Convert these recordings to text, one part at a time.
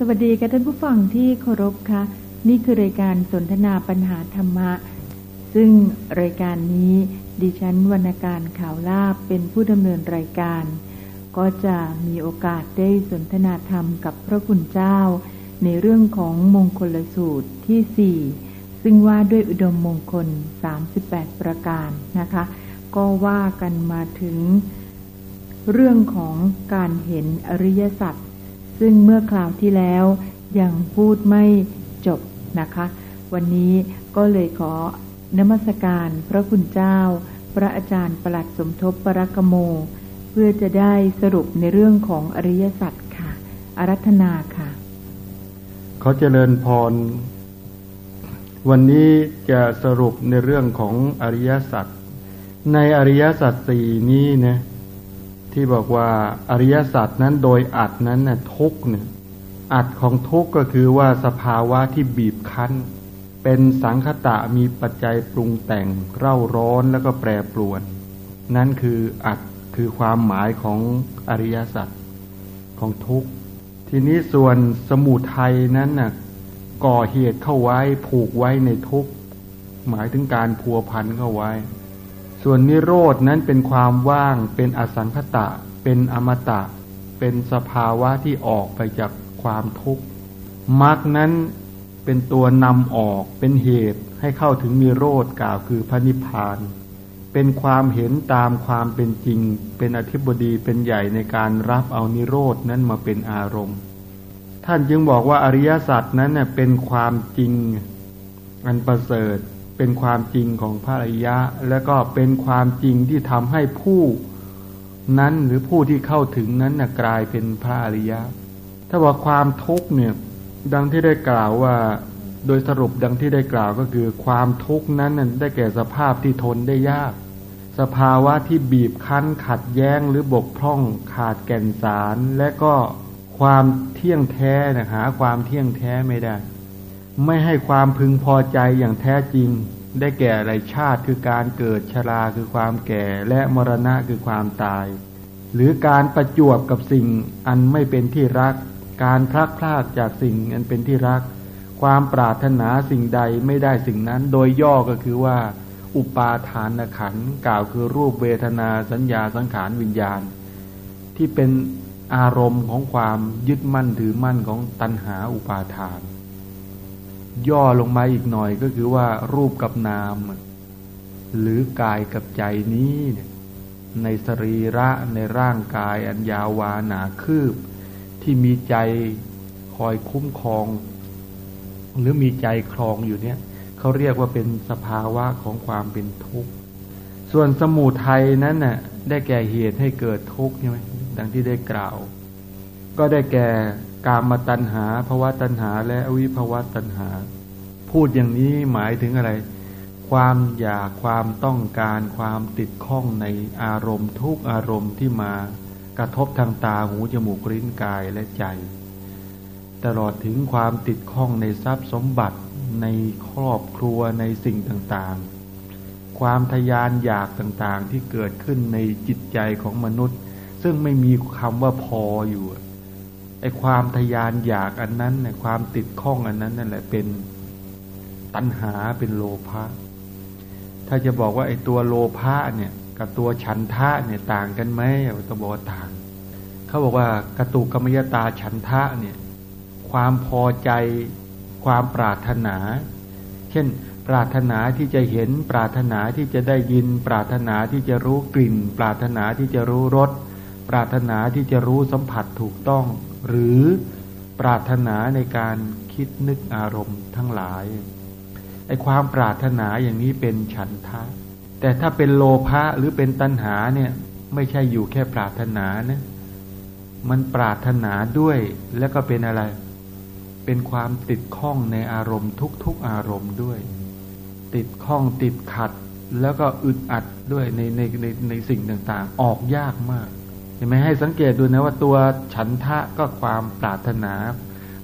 สวัสดีค่ะท่านผู้ฟังที่เคารพค่ะ นี่คือรายการสนทนาปัญหาธรรมะ ซึ่งรายการนี้ดิฉันวรรณการข่าวลาบเป็นผู้ดำเนินรายการ ก็จะมีโอกาสได้สนทนาธรรมกับพระคุณเจ้า ในเรื่องของมงคลสูตรที่สี่ซึ่งว่าด้วยอุดมมงคล 38 ประการนะคะ ก็ว่ากันมาถึงเรื่องของการเห็นอริยสัจ ซึ่งเมื่อคราวที่แล้วยังพูดไม่จบนะคะ วันนี้ก็เลยขอนมัสการพระคุณเจ้า พระอาจารย์ประหลัดสมทบปรกโม เพื่อจะได้สรุปในเรื่องของอริยสัจค่ะ อารัธนาค่ะเขาเจริญพร วันนี้จะสรุปในเรื่องของอริยสัจในอริยสัจสี่นี้นะ ที่บอกว่าอริยสัจนั้นโดยอัดนั้นน่ะทุกเนี่ยอัดของทุกก็คือว่าสภาวะที่บีบคั้น เป็นสังคตะมีปัจจัยปรุงแต่งเร่าร้อนแล้วก็แปรปรวน นั่นคืออัดคือความหมายของอริยสัจของทุกทีนี้ส่วนสมุทัยนั้นน่ะก่อเหตุเข้าไว้ผูกไว้ในทุกหมายถึงการพัวพันเข้าไว้ ส่วนนิโรดนั้นเป็นความว่าง เป็นอสังขตะ เป็นอมตะ เป็นสภาวะที่ออกไปจากความทุกข์มรรคนั้นเป็นตัวนำออกเป็นเหตุให้เข้าถึงนิโรธกล่าวคือพระนิพพาน เป็นความเห็นตามความเป็นจริง เป็นอธิบดีเป็นใหญ่ในการรับเอานิโรดนั้นมาเป็นอารมณ์ ท่านจึงบอกว่าอริยสัจนั้นเป็นความจริงอันประเสริฐ เป็นความจริงของพระอริยะ และก็เป็นความจริงที่ทำให้ผู้นั้นหรือผู้ที่เข้าถึงนั้นนะกลายเป็นพระอริยะ ถ้าว่าความทุกข์เนี่ยดังที่ได้กล่าวว่าโดยสรุปดังที่ได้กล่าวก็คือ ความทุกข์นั้นได้แก่สภาพที่ทนได้ยาก สภาวะที่บีบคั้นขัดแย้งหรือบกพร่องขาดแก่นสาร และก็ความเที่ยงแท้นะหาความเที่ยงแท้ไม่ได้ ไม่ให้ความพึงพอใจอย่างแท้จริง ได้แก่ไรชาติคือการเกิดชราคือความแก่และมรณะคือความตาย หรือการประจวบกับสิ่งอันไม่เป็นที่รัก การพลักพลาดจากสิ่งอันเป็นที่รัก ความปรารถนาสิ่งใดไม่ได้สิ่งนั้น โดยย่อก็คือว่า อุปาทานขันกล่าวคือรูปเวทนาสัญญาสังขารวิญญาณ ที่เป็นอารมณ์ของความยึดมั่นถือมั่นของตัณหาอุปาทาน ย่อลงมาอีกหน่อยก็คือว่ารูปกับนาม หรือกายกับใจนี้ในสรีระในร่างกายอันยาววาหนาคืบ ที่มีใจคอยคุ้มครอง หรือมีใจครองอยู่เนี่ยเขาเรียกว่าเป็นสภาวะของความเป็นทุกข์ ส่วนสมุทัยนั้นน่ะได้แก่เหตุให้เกิดทุกข์ใช่ไหมดังที่ได้กล่าว ก็ได้แก่ กามตัณหาภาวะตัณหา และอวิภาวะตัณหา พูดอย่างนี้หมายถึงอะไร ความอยากความต้องการความติดข้องในอารมณ์ ทุกอารมณ์ที่มากระทบทางตาหูจมูกลิ้นกายและใจ ตลอดถึงความติดข้องในทรัพย์สมบัติในครอบครัวในสิ่งต่างๆ ความทยานอยากต่างๆที่เกิดขึ้นในจิตใจของมนุษย์ ซึ่งไม่มีคำว่าพออยู่ ไอ้ความทยานอยากอันนั้นเนี่ยความติดข้องอันนั้นนั่นแหละเป็นตัณหาเป็นโลภะถ้าจะบอกว่าไอ้ตัวโลภะเนี่ย กับตัวฉันทะเนี่ยต่างกันไหมต้องบอกว่าต่าง เขาบอกว่ากตุกรรมยตาฉันทะเนี่ย ความพอใจความปรารถนา เช่น ปรารถนาที่จะเห็น ปรารถนาที่จะได้ยิน ปรารถนาที่จะรู้กลิ่น ปรารถนาที่จะรู้รสปรารถนาที่จะรู้สัมผัสถูกต้อง หรือปรารถนาในการคิดนึกอารมณ์ทั้งหลายไอความปรารถนาอย่างนี้เป็นฉันทะ แต่ถ้าเป็นโลภะหรือเป็นตัณหาเนี่ยไม่ใช่อยู่แค่ปรารถนานะมันปรารถนาด้วยแล้วก็เป็นอะไร เป็นความติดข้องในอารมณ์ทุกๆอารมณ์ด้วย ติดข้องติดขัดแล้วก็อึดอัดด้วยในในในในสิ่งต่างๆ ออกยากมาก เห็นไหมให้สังเกตดูนะว่าตัวฉันทะก็ความปรารถนา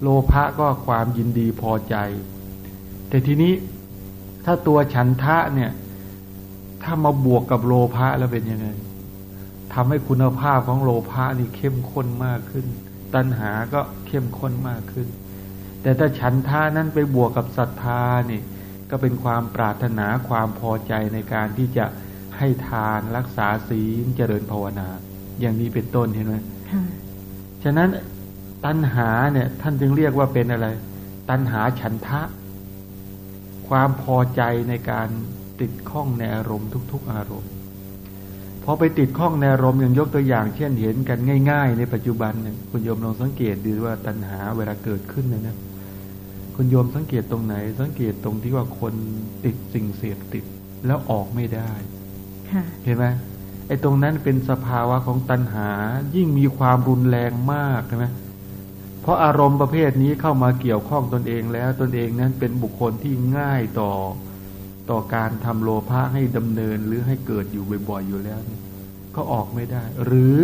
โลภะก็ความยินดีพอใจ แต่ทีนี้ถ้าตัวฉันทะเนี่ย ถ้ามาบวกกับโลภะแล้วเป็นยังไงทำให้คุณภาพของโลภะนี่เข้มข้นมากขึ้น ตัณหาก็เข้มข้นมากขึ้น แต่ถ้าฉันท่านั้นไปบวกกับศรัทธานี่ก็เป็นความปรารถนาความพอใจในการที่จะให้ทานรักษาศีลเจริญภาวนา อย่างนี้เป็นต้นเห็นไหมฉะนั้นตัณหาเนี่ย ท่านจึงเรียกว่าเป็นอะไร ตัณหาฉันทะ ความพอใจในการติดข้องในอารมณ์ทุก ๆ อารมณ์พอไปติดข้องในอารมณ์อย่างยกตัวอย่าง เช่นเห็นกันง่าย ๆ ในปัจจุบันเนี่ยคุณโยมลองสังเกตดูว่าตัณหาเวลาเกิดขึ้นเนี่ยนะคุณโยมสังเกตตรงไหน สังเกตตรงที่ว่าคนติดสิ่งเสพติดแล้วออกไม่ได้เห็นไหม ไอ้ตรงนั้นเป็นสภาวะของตัณหา ยิ่งมีความรุนแรงมากใช่ไหมเพราะอารมณ์ประเภทนี้เข้ามาเกี่ยวข้องตนเองแล้วตนเองนั้นเป็นบุคคลที่ง่ายต่อต่อการทำโลภะให้ดำเนินหรือให้เกิดอยู่บ่อยๆอยู่แล้วก็ออกไม่ได้ หรือ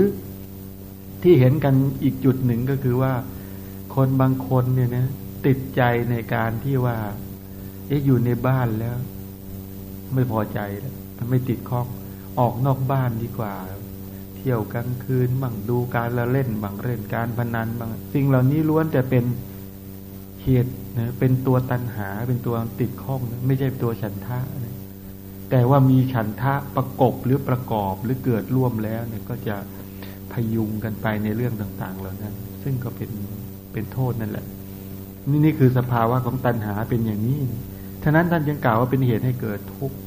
ที่เห็นกันอีกจุดหนึ่งก็คือว่า คนบางคนเนี่ยนะติดใจในการที่ว่า เอ๊ะอยู่ในบ้านแล้ว ไม่พอใจแล้วไม่ติดข้อง ออกนอกบ้านดีกว่า เที่ยวกลางคืนบังดูการละเล่นบังเล่นการพนันบางสิ่งเหล่านี้ล้วนแต่เป็นเหตุนะเป็นตัวตันหาเป็นตัวติดข้องนะไม่ใช่ตัวฉันทะนะแต่ว่ามีฉันทะประกบหรือประกอบหรือเกิดร่วมแล้วเนี่ยก็จะพยุงกันไปในเรื่องต่าง ๆ เหล่านั้น ซึ่งก็เป็นเป็นโทษนั่นแหละ นี่นี่คือสภาวะของตัณหาเป็นอย่างนี้ ฉะนั้นท่านจึงกล่าวว่าเป็นเหตุให้เกิดทุกข์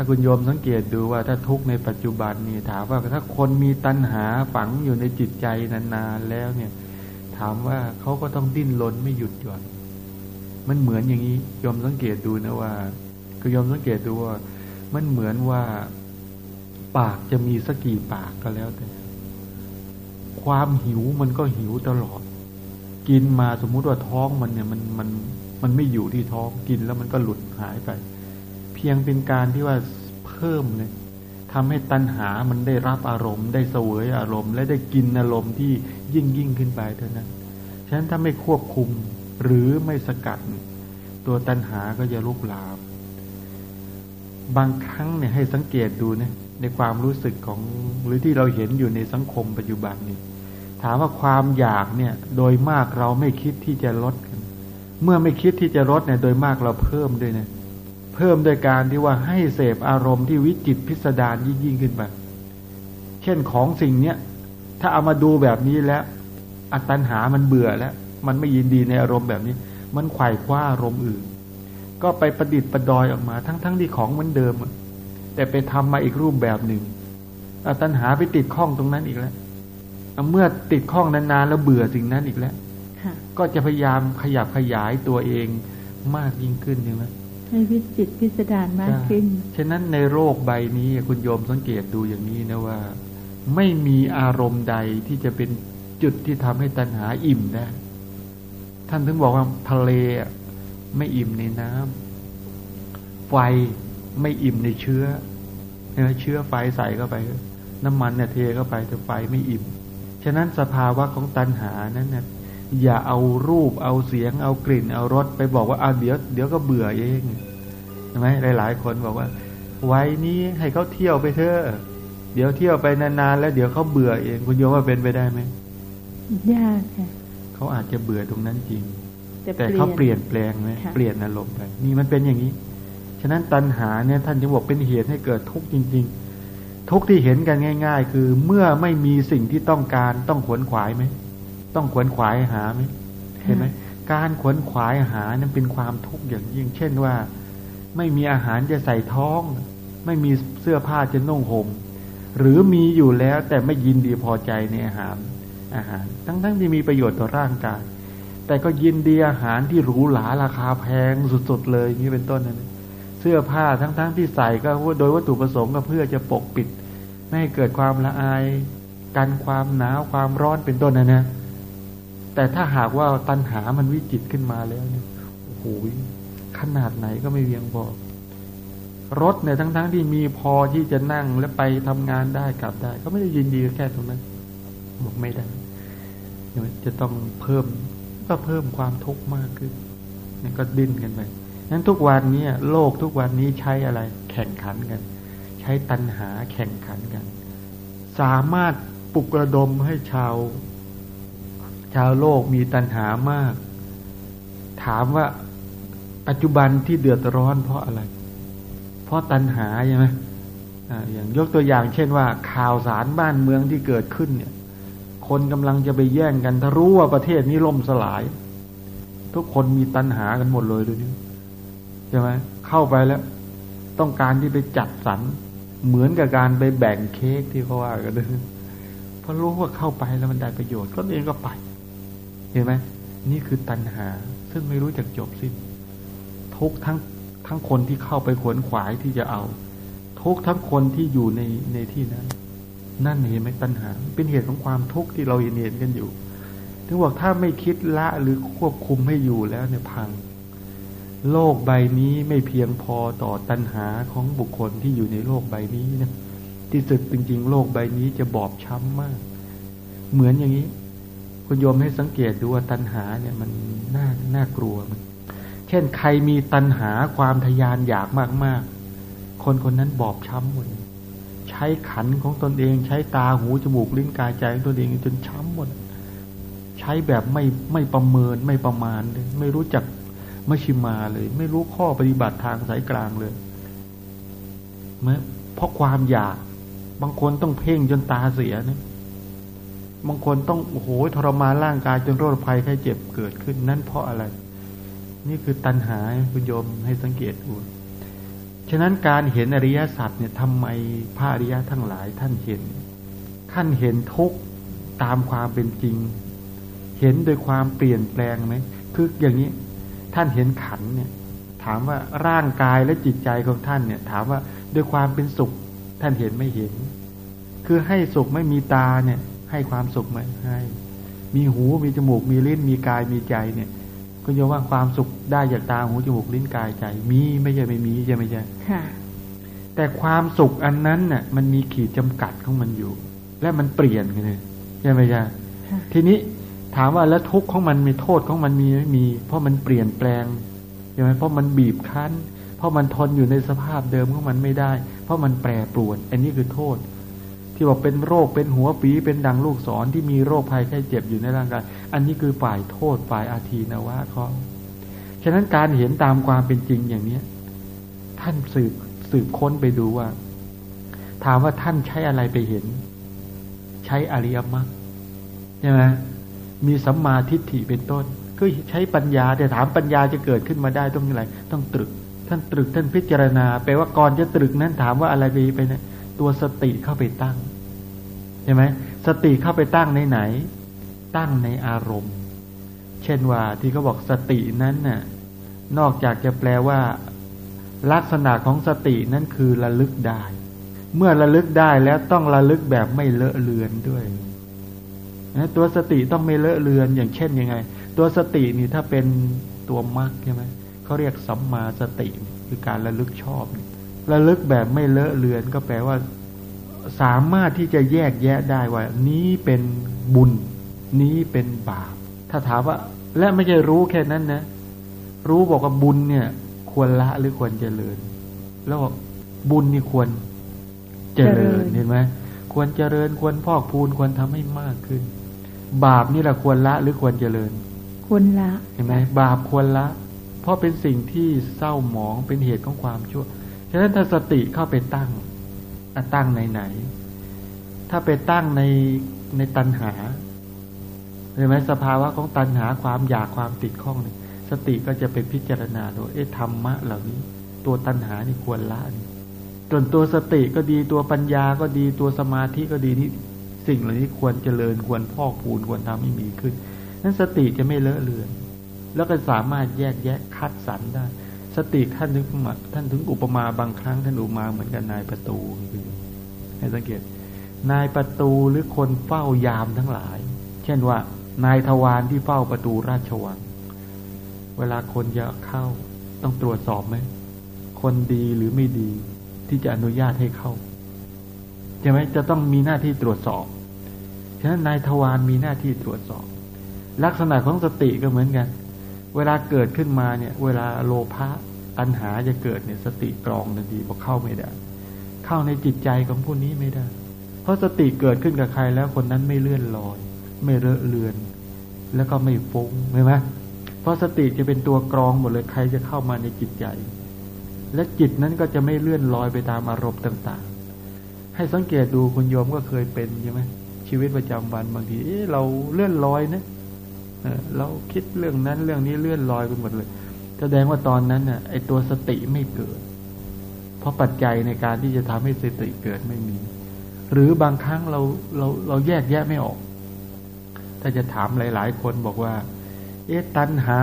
ถ้าคุณโยมสังเกตดูว่าถ้าทุกข์ในปัจจุบันนี่ถามว่าถ้าคนมีตัณหาฝังอยู่ในจิตใจนานๆแล้วเนี่ย ถามว่าเขาก็ต้องดิ้นรนไม่หยุดหย่อน มันเหมือนอย่างนี้ยอมสังเกตดูนะว่าก็ยอมสังเกตดูว่า มันเหมือนว่าปากจะมีสักกี่ปากก็แล้วแต่ ความหิวมันก็หิวตลอด กินมาสมมุติว่าท้องมันเนี่ย มันมันมันไม่อยู่ที่ท้องกินแล้วมันก็หลุดหายไป พียงเป็นการที่ว่าเพิ่มเลยทำให้ตัณหามันได้รับอารมณ์ ได้เสวยอารมณ์ และได้กินอารมณ์ที่ยิ่งยิ่งขึ้นไปเท่านั้น ฉะนั้นถ้าไม่ควบคุมหรือไม่สกัด ตัวตัณหาก็จะลุกลาม บางครั้งเนี่ยให้สังเกตดูนะในความรู้สึกของหรือที่เราเห็นอยู่ในสังคมปัจจุบันนี้ ถามว่าความอยากเนี่ยโดยมากเราไม่คิดที่จะลด เมื่อไม่คิดที่จะลดเนี่ยโดยมากเราเพิ่มด้วยนะ เพิ่มโดยการที่ว่าให้เสพอารมณ์ที่วิจิตพิสดารยิ่งยิ่งขึ้นไปเช่นของสิ่งเนี้ยถ้าเอามาดูแบบนี้แล้ว อัตันหามันเบื่อแล้ว มันไม่ยินดีในอารมณ์แบบนี้ มันไขว่คว้าอารมณ์อื่น ก็ไปประดิษฐ์ประดอยออกมา ทั้งๆทที่ของเหมือนเดิม แต่ไปทำมาอีกรูปแบบหนึ่งอตันหาไปติดข้องตรงนั้นอีกแล้วเมื่อติดข้องนานๆแล้วเบื่อสิ่งนั้นอีกแล้วก็จะพยายามขยับขยายตัวเองมากยิ่งขึ้นใช่ไหม ให้วิจิตพิสดารมากขึ้น ฉะนั้นในโรคใบนี้ คุณโยมสังเกตดูอย่างนี้นะว่า ไม่มีอารมณ์ใดที่จะเป็นจุดที่ทำให้ตัณหาอิ่มได้ ท่านถึงบอกว่าทะเลไม่อิ่มในน้ำไฟไม่อิ่มในเชื้อเชื้อไฟใส่เข้าไป น้ำมันเนี่ยเทเข้าไปแต่ไฟไม่อิ่ม ฉะนั้นสภาวะของตัณหานั้นเนี่ยอย่าเอารูปเอาเสียงเอากลิ่นเอารสไปบอกว่าอาเดี๋ยวเดี๋ยวก็เบื่อเอง ใช่ไหมหลายๆ คนบอกว่า ไว้นี้ให้เขาเที่ยวไปเถอะเดี๋ยวเที่ยวไปนานๆแล้วเดี๋ยวเขาเบื่อเองคุณโยมว่าเป็นไปได้ไหมยากค่ะเขาอาจจะเบื่อตรงนั้นจริง แต่เขาเปลี่ยนแปลงไหมเปลี่ยนอารมณ์ไปนี่มันเป็นอย่างนี้ ฉะนั้นตัณหาเนี่ยท่านจะบอกเป็นเหตุให้เกิดทุกข์จริง ๆ ทุกข์ที่เห็นกันง่าย ๆ คือเมื่อไม่มีสิ่งที่ต้องการต้องขวนขวายไหมต้องขวนขวายหาไหมเห็นไหมการขวนขวายหานั้นเป็นความทุกข์อย่างยิ่ง เช่นว่า ไม่มีอาหารจะใส่ท้อง ไม่มีเสื้อผ้าจะนุ่งห่มหรือมีอยู่แล้วแต่ไม่ยินดีพอใจในอาหารอาหาร ทั้งๆทที่มีประโยชน์ต่อร่างกาย แต่ก็ยินดีอาหารที่หรูหราราคาแพงสุดๆเลยนี่เป็นต้นนะเสื้อผ้าทั้งๆทที่ใส่ก็โดยวัตถุประสงค์ก็เพื่อจะปกปิด ไม่ให้เกิดความละอายกันความหนาวความร้อนเป็นต้นนะนะแต่ถ้าหากว่าตัณหามันวิจิตขึ้นมาแล้วเนี่ยโอ้โห ขนาดไหนก็ไม่เพียงพอรถเนี่ยทั้งๆทที่มีพอที่จะนั่งและไปทำงานได้กลับได้ ก็ไม่ได้ยินดีแค่ตรงนั้นบอกไม่ได้จะต้องเพิ่มก็เพิ่มความทุกข์มากขึ้นนี่ก็ดิ้นกันไปนั้นทุกวันนี้โลกทุกวันนี้ใช้อะไร แข่งขันกัน ใช้ตัณหาแข่งขันกัน สามารถปลุกระดมให้ชาว ชาวโลกมีตัณหามาก ถามว่า ปัจจุบันที่เดือดร้อนเพราะอะไร เพราะตัณหาใช่ไหมอย่างยกตัวอย่างเช่นว่า ข่าวสารบ้านเมืองที่เกิดขึ้นเนี่ย คนกำลังจะไปแย่งกันถ้ารู้ว่าประเทศนี้ล่มสลาย ทุกคนมีตัณหากันหมดเลยดูนี่ใช่ไหมเข้าไปแล้ว ต้องการที่ไปจัดสรรเหมือนกับการไปแบ่งเค้กที่เขาว่ากันเลยเพราะรู้ว่าเข้าไปแล้วมันได้ประโยชน์ก็เองก็ไป เห็นไหมนี่คือตัณหา ซึ่งไม่รู้จักจบสิ้น ทุกทั้งทั้งคนที่เข้าไปขวนขวายที่จะเอา ทุกทั้งคนที่อยู่ในในที่นั้น นั่นเห็นไหมตัณหา เป็นเหตุของความทุกข์ที่เราเห็นเห็นกันอยู่ถึงบอกถ้าไม่คิดละหรือควบคุมให้อยู่แล้วเนี่ยพัง โลกใบนี้ไม่เพียงพอต่อตัณหาของบุคคลที่อยู่ในโลกใบนี้นะที่สุดจริง ๆ โลกใบนี้จะบอบช้ำมาก เหมือนอย่างนี้คุณโยมให้สังเกตดูว่าตัณหาเนี่ยมันน่าน่ากลัวมัน เช่นใครมีตัณหาความทยานอยากมาก ๆ คนคนนั้นบอบช้ำหมดใช้ขันของตนเอง ใช้ตาหูจมูกลิ้นกายใจของตนเองจนช้ำหมดใช้แบบไม่ไม่ประเมินไม่ประมาณเลยไม่รู้จักมชิมาเลย ไม่รู้ข้อปฏิบัติทางสายกลางเลยเมื่อเพราะความอยาก บางคนต้องเพ่งจนตาเสียนะบางคนต้องโอ้โหทรมานร่างกายจนโรคภัยไข้เจ็บเกิดขึ้น นั่นเพราะอะไร นี่คือตัณหาคุณโยมให้สังเกตดูฉะนั้นการเห็นอริยสัจเนี่ยทำไมพระอริยะทั้งหลายท่านเห็นท่านเห็นทุกตามความเป็นจริง เห็นโดยความเปลี่ยนแปลงไหมคืออย่างนี้ท่านเห็นขันเนี่ย ถามว่าร่างกายและจิตใจของท่านเนี่ย ถามว่าด้วยความเป็นสุข ท่านเห็นไม่เห็น คือให้สุขไม่มีตาเนี่ย ให้ความสุขไหมให้ มีหูมีจมูกมีลิ้นมีกายมีใจเนี่ย ก็ยอมว่าความสุขได้จากตาหูจมูกลิ้นกายใจ มีไม่ใช่ไม่มีใช่ไม่ใช่ค่ะ แต่ความสุขอันนั้นน่ะ มันมีขีดจำกัดของมันอยู่ และมันเปลี่ยนกันเลยใช่ไหมใช่ทีนี้ถามว่าแล้วทุกข์ของมันมีโทษของมันมีไม่มี เพราะมันเปลี่ยนแปลงใช่ไหมเพราะมันบีบคั้น เพราะมันทนอยู่ในสภาพเดิมของมันไม่ได้ เพราะมันแปรปรวน อันนี้คือโทษ ที่บอกเป็นโรคเป็นหัวปีเป็นดังลูกศรที่มีโรคภัยแค่เจ็บอยู่ในร่างกาย อันนี้คือฝ่ายโทษฝ่ายอาทีนวะเขาฉะนั้นการเห็นตามความเป็นจริงอย่างเนี้ย ท่านสืบสืบค้นไปดูว่า ถามว่าท่านใช้อะไรไปเห็น ใช้อริยมรรคใช่ไหมมีสัมมาทิฏฐิเป็นต้นก็ใช้ปัญญาแต่ถามปัญญาจะเกิดขึ้นมาได้ต้องอะไร ต้องตรึก ท่านตรึกท่านพิจารณาแปลว่าก่อนจะตรึกนั้นถามว่าอะไรไปไปเนี่ย ตัวสติเข้าไปตั้งใช่ไหมสติเข้าไปตั้งในไหน ตั้งในอารมณ์ เช่นว่าที่เขาบอกสตินั้นน่ะนอกจากจะแปลว่า ลักษณะของสตินั้นคือระลึกได้ เมื่อระลึกได้แล้วต้องระลึกแบบไม่เลอะเลือนด้วยนะตัวสติต้องไม่เลอะเลือนอย่างเช่นยังไง ตัวสตินี่ถ้าเป็นตัวมรรคใช่ไหมเขาเรียกสัมมาสติคือการระลึกชอบ ระลึกแบบไม่เลอะเลือนก็แปลว่า สามารถที่จะแยกแยะได้ว่า นี้เป็นบุญ นี้เป็นบาป ถ้าถามว่า และไม่ใช่รู้แค่นั้นนะ รู้บอกว่าบุญเนี่ย ควรละหรือควรเจริญ แล้วบุญนี่ควรเจริญเห็นไหมควรเจริญควรพอกพูนควรทำให้มากขึ้น บาปนี่แหละควรละหรือควรเจริญ ควรละเห็นไหมบาปควรละ เพราะเป็นสิ่งที่เศร้าหมองเป็นเหตุของความชั่ว ฉะนั้นถ้าสติเข้าไปตั้งตั้งในไหน ถ้าไปตั้งในในตัณหาเห็นไหมสภาวะของตัณหาความอยากความติดข้องเนี่ยสติก็จะไปพิจารณาดูเอ๊ะธรรมะเหล่านี้ ตัวตัณหานี่ควรละนี่ส่วนตัวสติก็ดีตัวปัญญาก็ดีตัวสมาธิก็ดีนี่สิ่งเหล่านี้ควรเจริญควรพอกพูนควรทำให้มีขึ้น นั้นสติจะไม่เลอะเลือน แล้วก็สามารถแยกแยะคัดสรรได้ สติท่านถึงท่านถึงอุปมาบางครั้งท่านอุปมาเหมือนกันนายประตูคือให้สังเกต นายประตูหรือคนเฝ้ายามทั้งหลาย เช่นว่า นายทวารที่เฝ้าประตูราชวัง เวลาคนจะเข้าต้องตรวจสอบไหมคนดีหรือไม่ดีที่จะอนุญาตให้เข้าใช่ไหมจะต้องมีหน้าที่ตรวจสอบฉะนั้นนายทวารมีหน้าที่ตรวจสอบ ลักษณะของสติก็เหมือนกัน เวลาเกิดขึ้นมาเนี่ย เวลาโลภะตัณหาจะเกิดเนี่ย สติกรองทันทีบอเข้าไม่ได้ เข้าในจิตใจของผู้นี้ไม่ได้ เพราะสติเกิดขึ้นกับใครแล้วคนนั้นไม่เลื่อนลอย ไม่เลอะเลือน แล้วก็ไม่ฟุง้งใช่ไหมเพราะสติจะเป็นตัวกรองหมดเลยใครจะเข้ามาในจิตใจ และจิตนั้นก็จะไม่เลื่อนลอยไปตามอารมณ์ต่างๆ ให้สังเกตดูคุณโยมก็เคยเป็นใช่ไหมชีวิตประจำวันบางทีเเราเลื่อนลอยนะ เราคิดเรื่องนั้นเรื่องนี้เลื่อนลอยไปหมดเลย แสดงว่าตอนนั้นน่ะไอตัวสติไม่เกิด เพราะปัจจัยในการที่จะทำให้สติเกิดไม่มี หรือบางครั้งเราเราเราแยกแยะไม่ออก ถ้าจะถามหลาย ๆ คนบอกว่า เอ๊ะตัณหา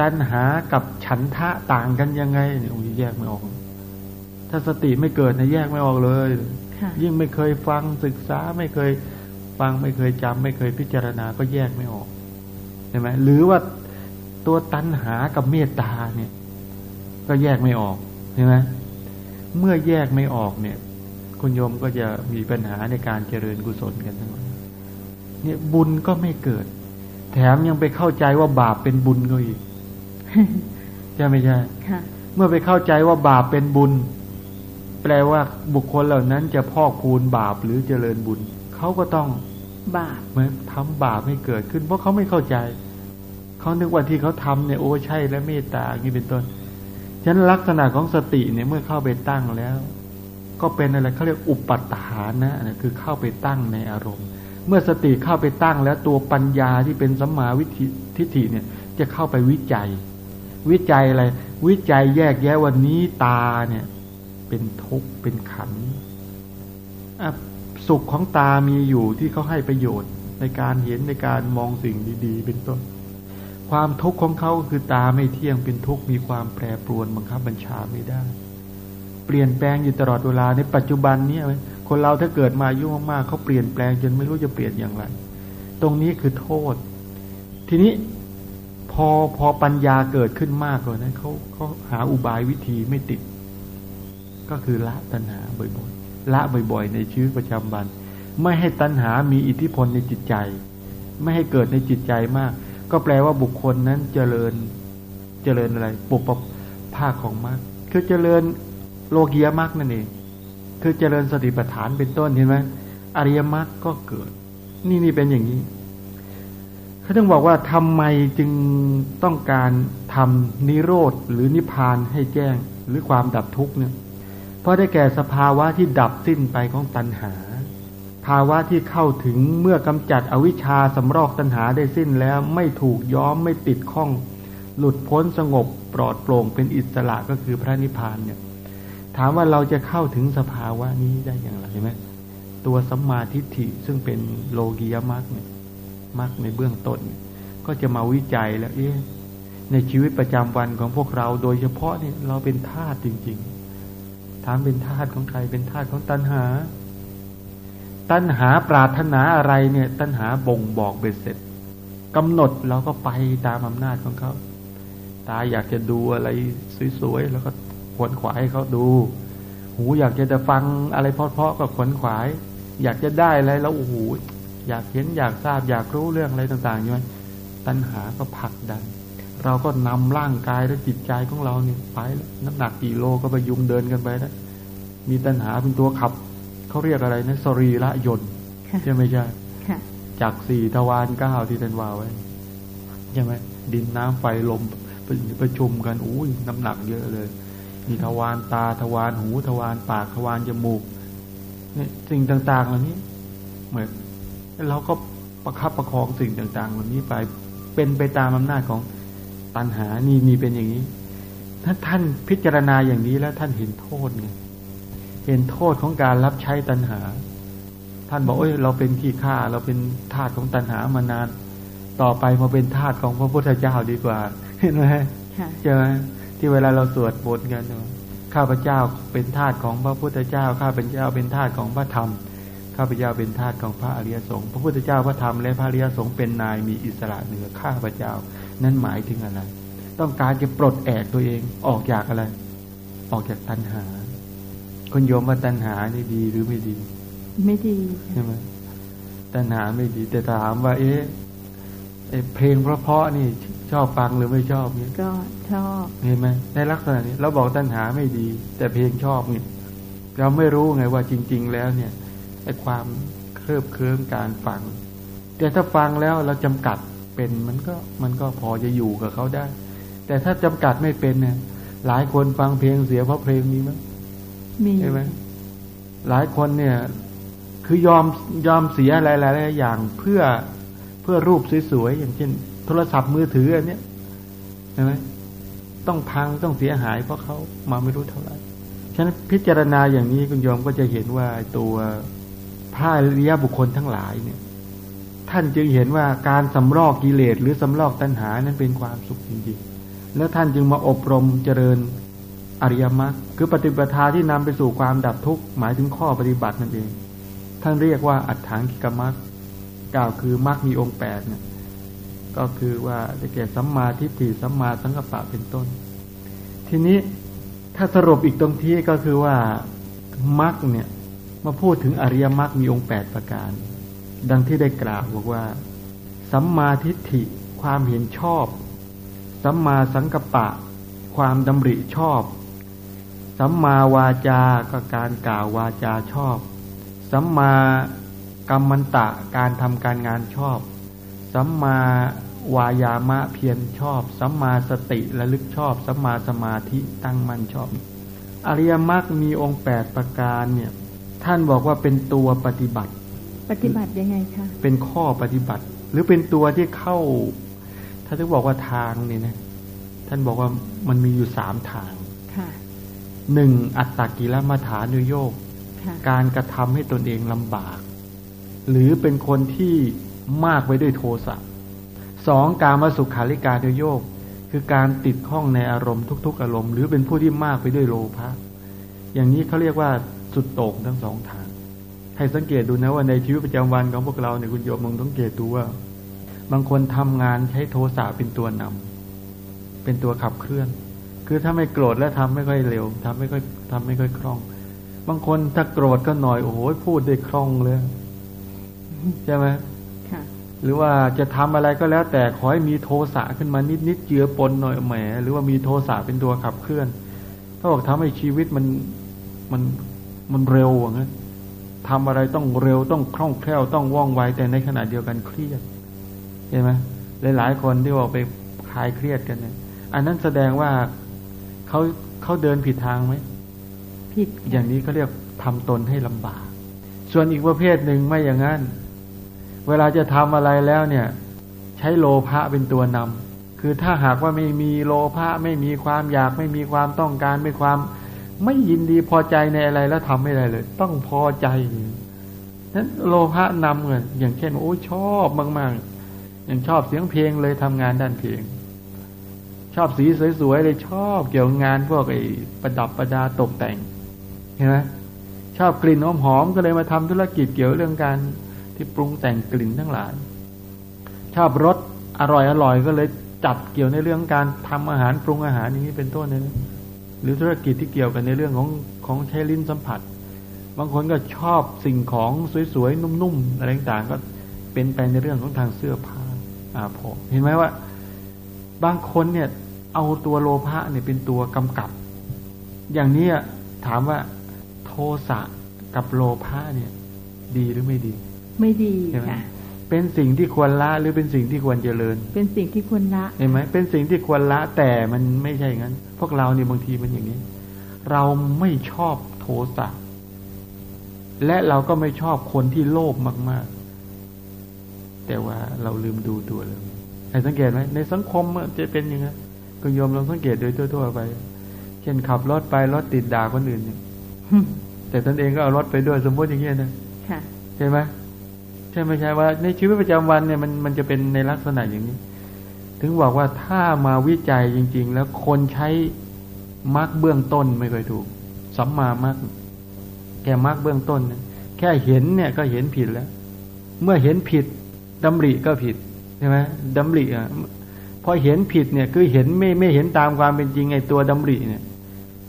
ตัณหากับฉันทะต่างกันยังไงเนี่ยแยกไม่ออก ถ้าสติไม่เกิดนะแยกไม่ออกเลย ยิ่งไม่เคยฟังศึกษาไม่เคย ฟังไม่เคยจำไม่เคยพิจารณาก็แยกไม่ออกใช่ไหมหรือว่าตัวตัณหากับเมตตาเนี่ย ก็แยกไม่ออกใช่ไหมเมื่อแยกไม่ออกเนี่ย คุณโยมก็จะมีปัญหาในการเจริญกุศลกันทั้งหมดเนี่ยบุญก็ไม่เกิด แถมยังไปเข้าใจว่าบาปเป็นบุญก็อีกใช่ไม่ใช่เมื่อไปเข้าใจว่าบาปเป็นบุญ แปลว่าบุคคลเหล่านั้นจะพอกพูนบาปหรือเจริญบุญ เขาก็ต้องบาปเหมือนทำบาปให้เกิดขึ้น เพราะเขาไม่เข้าใจ เขานึกว่าที่เขาทำเนี่ยโอ้ใช่และเมตตาอย่างนี้เป็นต้นฉะนั้นลักษณะของสติเนี่ยเมื่อเข้าไปตั้งแล้ว ก็เป็นอะไรเขาเรียกอุปัฏฐานนะนะคือเข้าไปตั้งในอารมณ์ เมื่อสติเข้าไปตั้งแล้วตัวปัญญาที่เป็นสัมมาวิธิทิฏฐิเนี่ยจะเข้าไปวิจัย วิจัยอะไร วิจัยแยกแยะวันนี้ตาเนี่ย เป็นทุกข์เป็นขัน สุขของตามีอยู่ที่เขาให้ประโยชน์ ในการเห็นในการมองสิ่งดีๆ เป็นต้น ความทุกข์ของเขาคือตาไม่เที่ยงเป็นทุกข์มีความแปรปรวนบังคับบัญชาไม่ได้ เปลี่ยนแปลงอยู่ตลอดเวลาในปัจจุบันนี้คนเราถ้าเกิดมายุ่งมากๆเขาเปลี่ยนแปลงจนไม่รู้จะเปลี่ยนอย่างไร ตรงนี้คือโทษ ทีนี้พอพอปัญญาเกิดขึ้นมากเลยนะเขาเขาหาอุบายวิธีไม่ติด ก็คือละตัณหาบ่อย ละบ่อยๆ ในชีวิตประจำวัน ไม่ให้ตัณหามีอิทธิพลในจิตใจ ไม่ให้เกิดในจิตใจมาก ก็แปลว่าบุคคลนั้นเจริญเจริญอะไรปุบปภาคของมรรคคือเจริญโลกียมรรคนั่นเอง คือเจริญสติปัฏฐานเป็นต้นเห็นไหมอริยมรรคก็เกิด นี่นี่เป็นอย่างนี้เขาต้องบอกว่าทำไมจึงต้องการทำนิโรธหรือนิพพานให้แจ้งหรือความดับทุกข์เนี่ย เพราะได้แก่สภาวะที่ดับสิ้นไปของตัณหา ภาวะที่เข้าถึงเมื่อกำจัดอวิชชาสำรอกตัณหาได้สิ้นแล้วไม่ถูกย้อมไม่ติดข้อง หลุดพ้นสงบปลอดโปร่งเป็นอิสระก็คือพระนิพพานเนี่ยถามว่าเราจะเข้าถึงสภาวะนี้ได้อย่างไรไหมตัวสัมมาทิฏฐิซึ่งเป็นโลกียมรรคเนี่ยมรรคในเบื้องต้น ก็จะมาวิจัยแล้วเอ๊ะในชีวิตประจำวันของพวกเราโดยเฉพาะเนี่ยเราเป็นทาสจริง ๆ ถามเป็นธาตุของใครเป็นธาตุของตัณหา ตัณหาปรารถนาอะไรเนี่ย ตัณหาบ่งบอกเบ็ดเสร็จกำหนดเราก็ไปตามอำนาจของเขา ตาอยากจะดูอะไรสวยๆแล้วก็ขวนขวายให้เขาดู หูอยากจะจะฟังอะไรเพาะๆก็ขวนขวาย อยากจะได้อะไรแล้วโอ้โหอยากเห็นอยากทราบอยากรู้เรื่องอะไรต่างๆใช่ไหมตัณหาก็ผลักดัน เราก็นำร่างกายและจิตใจของเราเนี่ยไปแล้วน้ำหนักกี่โลก็ไปยุงเดินกันไปแล้วมีตัณหาเป็นตัวขับเขาเรียกอะไรนะสรีระยนต์ใช่ไหมใช่จากสี่ทวารเก้าที่ท่านว่าไว้ใช่ไหมดินน้ำไฟลมประชุมกันอุ้ยน้ำหนักเยอะเลย มีทวารตาทวารหูทวารปากทวารจมูกเนี่ยสิ่งต่างๆเหล่านี้เหมือนเราก็ประคับประคองสิ่งต่างๆ เหล่านี้ไปเป็นไปตามอำนาจของ ตัณหานี่มีเป็นอย่างนี้ ถ้าท่านพิจารณาอย่างนี้แล้วท่านเห็นโทษไงเห็นโทษของการรับใช้ตัณหา ท่านบอกเอ้ยเราเป็นขี้ข้าเราเป็นทาสของตัณหามานาน ต่อไปมาเป็นทาสของพระพุทธเจ้าดีกว่า เห็นไหมใช่ไหมที่เวลาเราสวดบทกันข้าพเจ้าเป็นทาสของพระพุทธเจ้า ข้าพเจ้าเป็นทาสของพระธรรม ข้าพเจ้าเป็นทาสของพระอริยสงฆ์พระพุทธเจ้าพระธรรมและพระอริยสงฆ์เป็นนายมีอิสระเหนือข้าพเจ้า นั่นหมายถึงอะไร ต้องการจะปลดแอกตัวเองออกจากอะไร ออกจากตัณหาคนโยมว่าตัณหานี่ดีหรือไม่ดี ไม่ดีใช่ไหมตัณหาไม่ดี แต่ถามว่า เอ๊ะเพลงเพราะๆนี่ชอบฟังหรือไม่ชอบเนี่ยก็ชอบเห็นไหมในลักษณะนี้เราบอกตัณหาไม่ดี แต่เพลงชอบเนี่ยเราไม่รู้ไงว่าจริง ๆ แล้วเนี่ยไอ้ความเคลิบเคลิ้มการฟัง แต่ถ้าฟังแล้วเราจำกัด เป็นมันก็มันก็พอจะอยู่กับเขาได้ แต่ถ้าจำกัดไม่เป็นเนี่ย หลายคนฟังเพลงเสียเพราะเพลงมีมั้ยมีใช่ไหมหลายคนเนี่ย คือยอมยอมเสียอะไรหลายๆอย่างเพื่อเพื่อรูปสวยๆอย่างเช่น โทรศัพท์มือถืออันเนี้ยใช่ไหมต้องพังต้องเสียหายเพราะเขามาไม่รู้เท่าไหร่ฉะนั้นพิจารณาอย่างนี้คุณโยมก็จะเห็นว่าตัวพระอริยบุคคลทั้งหลายเนี่ย ท่านจึงเห็นว่าการสำรอกกิเลสหรือสำรอกตัณหานั้นเป็นความสุขจริงๆ แล้วท่านจึงมาอบรมเจริญอริยมรรคคือปฏิปทาที่นำไปสู่ความดับทุกข์หมายถึงข้อปฏิบัตินั่นเอง ท่านเรียกว่าอัฏฐานกิกมรรคกล่าวคือมรรคมีองค์แปดเนี่ยก็คือว่าได้แก่สัมมาทิฏฐิสัมมาสังกัปปะเป็นต้น ทีนี้ถ้าสรุปอีกตรงที่ก็คือว่ามรรคเนี่ยมาพูดถึงอริยมรรคมีองค์แปดประการ ดังที่ได้กล่าวบอกว่า สัมมาทิฏฐิความเห็นชอบ สัมมาสังกัปปะ ความดำริชอบ สัมมาวาจาก็การกล่าววาจาชอบ สัมมากรรมันตะการทำการงานชอบ สัมมาวายามะเพียรชอบ สัมมาสติระลึกชอบ สัมมาสมาธิตั้งมั่นชอบ อริยมรรคมีองค์แปดประการเนี่ยท่านบอกว่าเป็นตัวปฏิบัติ ปฏิบัติยังไงคะเป็นข้อปฏิบัติ หรือเป็นตัวที่เข้า ถ้าจะบอกว่าทางนี่นะ ท่านบอกว่ามันมีอยู่สามทางค่ะหนึ่งอัตตกิลมัฐานุโยกค่ะการกระทำให้ตนเองลำบาก หรือเป็นคนที่มากไปด้วยโทสะสองการมาสุขาริการโยก คือการติดข้องในอารมณ์ทุก ๆ อารมณ์ หรือเป็นผู้ที่มากไปด้วยโลภะอย่างนี้เขาเรียกว่าสุดโต่งทั้งสองทาง ให้สังเกตดูนะว่าในชีวิตประจำวันของพวกเราเนี่ยคุณโยมมองสังเกตดูว่า บางคนทำงานใช้โทสะเป็นตัวนำเป็นตัวขับเคลื่อน คือถ้าไม่โกรธแล้วทำไม่ค่อยเร็วทำไม่ค่อยทำไม่ค่อยคล่อง บางคนถ้าโกรธก็หน่อยโอ้โหพูดได้คล่องเลยใช่ไหมค่ะหรือว่าจะทำอะไรก็แล้ว แต่ขอให้มีโทสะขึ้นมานิดนิดๆเจือปนหน่อยแหม หรือว่ามีโทสะเป็นตัวขับเคลื่อนเขาบอกทำให้ชีวิตมันมันมันเร็วอย่างนั้น ทำอะไรต้องเร็วต้องคล่องแคล่วต้องว่องไวแต่ในขณะเดียวกันเครียดเห็นไหมหลายๆคนที่ว่าไปคลายเครียดกันเนี่ยอันนั้นแสดงว่าเขาเขาเดินผิดทางไหมผิดอย่างนี้เขาเรียกทำตนให้ลำบาก ส่วนอีกประเภทหนึ่งไม่อย่างนั้น เวลาจะทำอะไรแล้วเนี่ย ใช้โลภะเป็นตัวนำคือถ้าหากว่าไม่มีโลภะไม่มีความอยากไม่มีความต้องการไม่ความ ไม่ยินดีพอใจในอะไรแล้วทำไม่ได้เลย ต้องพอใจนั้นโลภะนำเงินอย่างเช่นโอ้ชอบมากๆ อย่างชอบเสียงเพลงเลยทำงานด้านเพลง ชอบสีสวยๆเลยชอบเกี่ยวกับงานพวกไอ้ประดับประดาตกแต่งเห็นไหมชอบกลิ่นหอมๆก็เลยมาทำธุรกิจเกี่ยวเรื่องการที่ปรุงแต่งกลิ่นทั้งหลาย ชอบรสอร่อยอร่อยก็เลยจับเกี่ยวในเรื่องการทำอาหารปรุงอาหารอย่างนี้เป็นต้นเนะ หรือธุรกิจที่เกี่ยวกันในเรื่องของของใช้ลิ้นสัมผัส บางคนก็ชอบสิ่งของสวยๆ นุ่มๆ อะไรต่างๆ ก็เป็นไปในเรื่องของทางเสื้อผ้าอาภรณ์เห็นไหมว่า บางคนเนี่ยเอาตัวโลภะเนี่ยเป็นตัวกำกับ อย่างนี้อะถามว่าโทสะกับโลภะเนี่ย ดีหรือไม่ดี ไม่ดีใช่ไหมค่ะ เป็นสิ่งที่ควรละหรือเป็นสิ่งที่ควรเจริญ เป็นสิ่งที่ควรละเห็นไหมเป็นสิ่งที่ควรละแต่มันไม่ใช่อย่างนั้น พวกเราเนี่ยบางทีมันอย่างนี้ เราไม่ชอบโทสะและเราก็ไม่ชอบคนที่โลภมาก ๆ แต่ว่าเราลืมดูตัวเราให้สังเกตไหมในสังคมอะจะเป็นอย่างนั้นก็โยมลองสังเกตโดยทั่วๆไป เช่นขับรถไปรถติดด่าคนอื่นเนี่ยแต่ตนเองก็เอารถไปด้วยสมมติอย่างเงี้ยนะค่ะใช่ไหม ใช่ไม่ใช่ว่า ในชีวิตประจำวันเนี่ยมันมันจะเป็นในลักษณะอย่างนี้ ถึงบอกว่าถ้ามาวิจัยจริง ๆ แล้วคนใช้มรรคเบื้องต้นไม่เคยถูกสัมมามรรคแค่มรรคเบื้องต้นแค่เห็นเนี่ยก็เห็นผิดแล้ว เมื่อเห็นผิดดำริก็ผิดใช่ไหมดำริอะพอเห็นผิดเนี่ยคือเห็นไม่ไม่เห็นตามความเป็นจริงไอ้ตัวดำริเนี่ย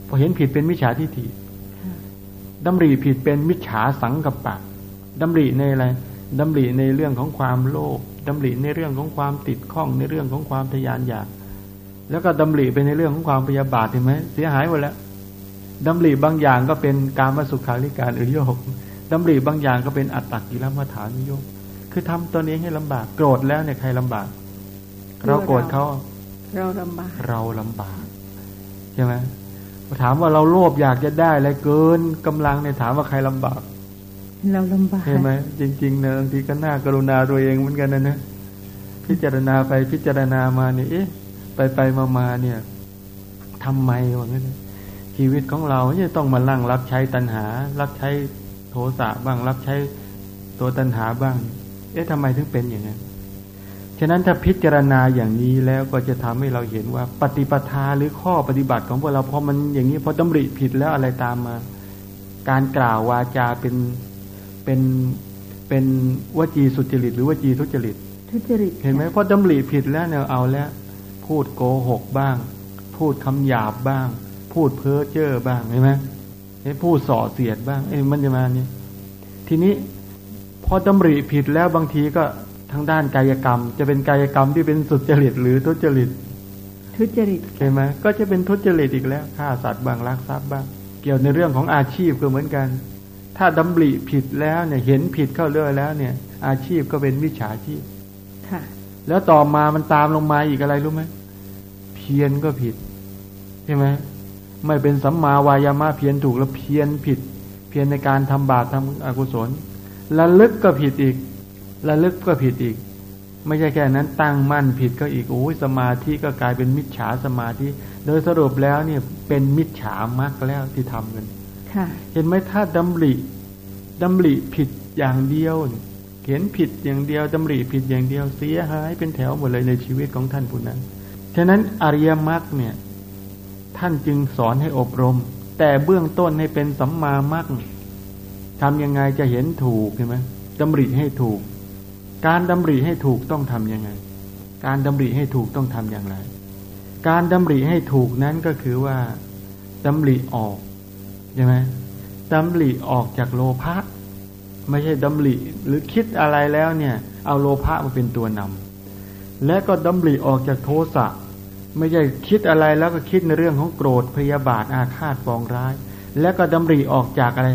พอเห็นผิดเป็นมิจฉาทิฏฐิค่ะดำริผิดเป็นมิจฉาสังกัปปะดำริในอะไร ดำริในเรื่องของความโลภดำริในเรื่องของความติดข้องในเรื่องของความทยานอยาก แล้วก็ดำริไปในเรื่องของความพยาบาทเห็นไหมเสียหายหมดแล้วดำริบางอย่างก็เป็นการมาสุขาริการอุโยกดำริบางอย่างก็เป็นอัตตกิลมัฐานุโยกคือทำตนเองให้ลำบากโกรธแล้วเนี่ยใครลำบาก เราโกรธเขาเราลำบาก เราลำบากใช่ไหมถามว่าเราโลภอยากจะได้อะไรเกินกำลังเนี่ยถามว่าใครลำบาก เราลำบากใช่ไหมจริงๆเนี่ยบางทีก็น่ากรุณาตัวเองเหมือนกันนะนะพิจารณาไปพิจารณามาเนี่ยเอ๊ะ ไปไปมามาเนี่ยทำไมวะเนี่ยชีวิตของเราเนี่ยต้องมาลั่งรับใช้ตัณหา รับใช้โทสะบ้าง รับใช้ตัวตัณหาบ้าง เอ๊ะทำไมถึงเป็นอย่างนั้นฉะนั้นถ้าพิจารณาอย่างนี้แล้วก็จะทำให้เราเห็นว่า ปฏิปทาหรือข้อปฏิบัติของพวกเราพอมันอย่างนี้พอดำริผิดแล้วอะไรตามมา การกล่าววาจาเป็น เป็นเป็นวจีสุจริต หรือวจีทุจริต ทุจริต เห็นไหมพอดำริผิดแล้วเนี่ยเอาแล้ว พูดโกหกบ้าง พูดคำหยาบบ้าง พูดเพ้อเจ้อบ้างเห็นไหมเห็นพูดส่อเสียดบ้างเอ้ยมันจะมาเนี่ยทีนี้พอดำริผิดแล้วบางทีก็ทางด้านกายกรรม จะเป็นกายกรรมที่เป็นสุจริต หรือทุจริต ทุจริตใช่ไหมก็จะเป็นทุจริตอีกแล้วฆ่าสัตว์บ้างลักทรัพย์บ้าง เกี่ยวในเรื่องของอาชีพก็เหมือนกัน ถ้าดำริผิดแล้วเนี่ยเห็นผิดเข้าเรื่อยแล้วเนี่ย อาชีพก็เป็นวิชาชีพค่ะ แล้วต่อมามันตามลงมาอีกอะไรรู้ไหมเพียรก็ผิดใช่ไหมไม่เป็นสัมมาวายามะเพียรถูกแล้วเพียรผิด เพียรในการทำบาปทำอกุศลระลึกก็ผิดอีกระลึกก็ผิดอีก ไม่ใช่แค่นั้นตั้งมั่นผิดก็อีกโอ้ยสมาธิก็กลายเป็นมิจฉาสมาธิ โดยสรุปแล้วเนี่ยเป็นมิจฉามรรคแล้วที่ทำกันค่ะ เห็นไหมถ้าดำริดำริผิดอย่างเดียวเขียเห็นผิดอย่างเดียวดำริผิดอย่างเดียวเสียหายเป็นแถวหมดเลยในชีวิตของท่านผู้นั้นฉะนั้นอริยมรรคเนี่ย ท่านจึงสอนให้อบรม แต่เบื้องต้นให้เป็นสัมมามรรคทำยังไงจะเห็นถูกใช่ไหมดำริให้ถูก การดำริให้ถูกต้องทำยังไง การดำริให้ถูกต้องทำอย่างไร การดำริให้ถูกนั้นก็คือว่าดำริออก ใช่ไหมดำริออกจากโลภะไม่ใช่ดำริหรือคิดอะไรแล้วเนี่ย เอาโลภะมาเป็นตัวนำและก็ดำริออกจากโทสะไม่ใช่คิดอะไรแล้วก็คิดในเรื่องของโกรธพยาบาทอาฆาตปองร้าย และก็ดำริออกจากอะไร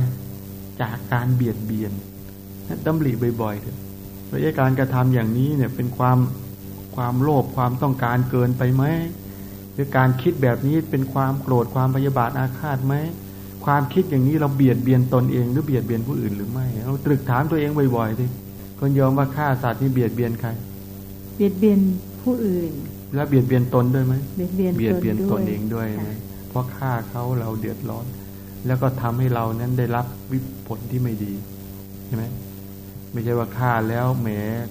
จากการเบียดเบียนดำริบ่อยๆเถอะเพราะการกระทำอย่างนี้เนี่ยเป็นความความโลภความต้องการเกินไปไหมหรือการคิดแบบนี้เป็นความโกรธความพยาบาทอาฆาตไหม ความคิดอย่างนี้เราเบียดเบียนตนเองหรือเบียดเบียนผู้อื่นหรือไม่เราตรึกถามตัวเองบ่อยๆดิคนยอมว่าฆ่าสัตว์นี่เบียดเบียนใคร เบียดเบียนผู้อื่น แล้วเบียดเบียนตนด้วยไหมเบียดเบียนเบียดเบียนตนวเองด้วยไหมค่ะเพราะฆ่าเขาเราเดือดร้อน แล้วก็ทำให้เรานั้นได้รับวิผลที่ไม่ดีใช่ไหมไม่ใช่ว่าฆ่าแล้วแหม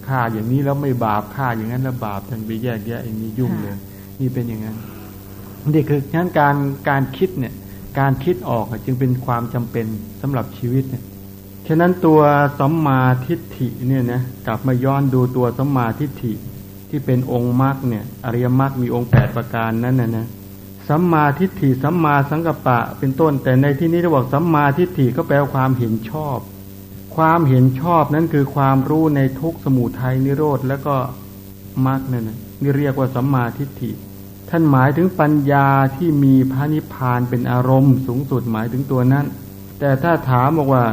ฆ่าอย่างนี้แล้วไม่บาปฆ่าอย่างนั้นแล้วบาปทันไปแยกแยะอย่างนี้ยุ่งเลย นี่เป็นอย่างนั้นนี่คือฉะนั้นการการคิดเนี่ย การคิดออกจึงเป็นความจำเป็นสำหรับชีวิตเนี่ยฉะนั้นตัวสัมมาทิฏฐิเนี่ยนะกลับมาย้อนดูตัวสัมมาทิฏฐิที่เป็นองค์มรรคเนี่ยอริยมรรคมีองค์แปดประการนั้นนะนะสัมมาทิฏฐิสัมมาสังกัปปะเป็นต้น แต่ในที่นี้เราบอกสัมมาทิฏฐิก็แปลความเห็นชอบ ความเห็นชอบนั้นคือความรู้ในทุกสมุทัยนิโรธแล้วก็มรรคนั่นนะนี่เรียกว่าสัมมาทิฏฐิ ท่านหมายถึงปัญญาที่มีพระนิพพานเป็นอารมณ์ สูงสุดหมายถึงตัวนั้น แต่ถ้าถามบอกว่า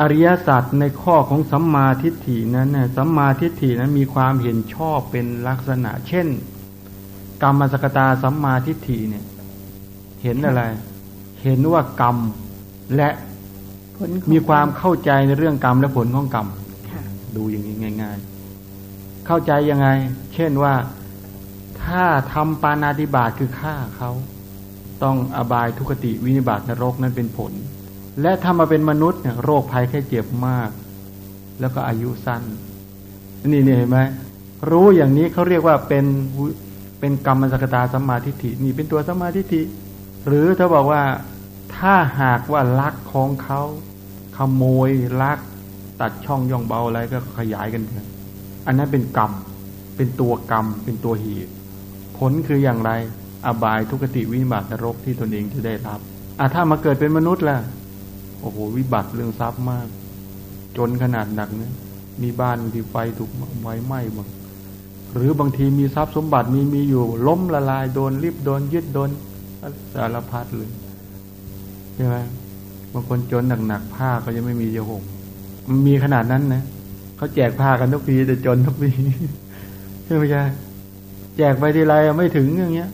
อริยสัจในข้อของสัมมาทิฏฐินั้นน่ะสัมมาทิฏฐินั้นมีความเห็นชอบเป็นลักษณะ เช่น กรรมสกตาสัมมาทิฏฐิเนี่ย เห็นอะไร เห็นว่ากรรมและผลของมีความเข้าใจในเรื่องกรรมและผลของกรรมค่ะดูอย่างนี้ง่าย ๆ เข้าใจยังไง เช่นว่า ถ้าทำปานาติบาตคือฆ่าเขาต้องอบายทุกขติวินิบาตนรกนั้นเป็นผล และถ้ามาเป็นมนุษย์เนี่ยโรคภัยแค่เจ็บมาก แล้วก็อายุสั้น นี่เนี่ยเห็นไหมรู้อย่างนี้เขาเรียกว่าเป็นเป็นกรรมสกตาสัมมาทิฏฐินี่เป็นตัวสัมมาทิฏฐิหรือถ้าบอกว่าถ้าหากว่าลักของเขาขโมยลัก ตัดช่องย่องเบาอะไรก็ขยายกันไปอันนั้นเป็นกรรม เป็นตัวกรรม เป็นตัวเหตุ ผลคืออย่างไร อบายทุกขติวิบัตินรกที่ตนเองจะได้รับอะถ้ามาเกิดเป็นมนุษย์ล่ะ โอ้โห วิบัติเรื่องทรัพย์มาก จนขนาดหนักเนี่ยมีบ้านบางทีไฟถูกไฟไหม้บ้างหรือบางทีมีทรัพย์สมบัติมีมีอยู่ ล้มละลายโดนรีบโดนยึดโดนสารพัดเลยใช่ไหมบางคนจนหนักๆผ้าก็ยังไม่มีจะห่มมันมีขนาดนั้นนะเขาแจกผ้ากันทุกปีแต่จนทุกปีใช่ไหมใช่ แจกไปทีไรไม่ถึงอย่างเงี้ย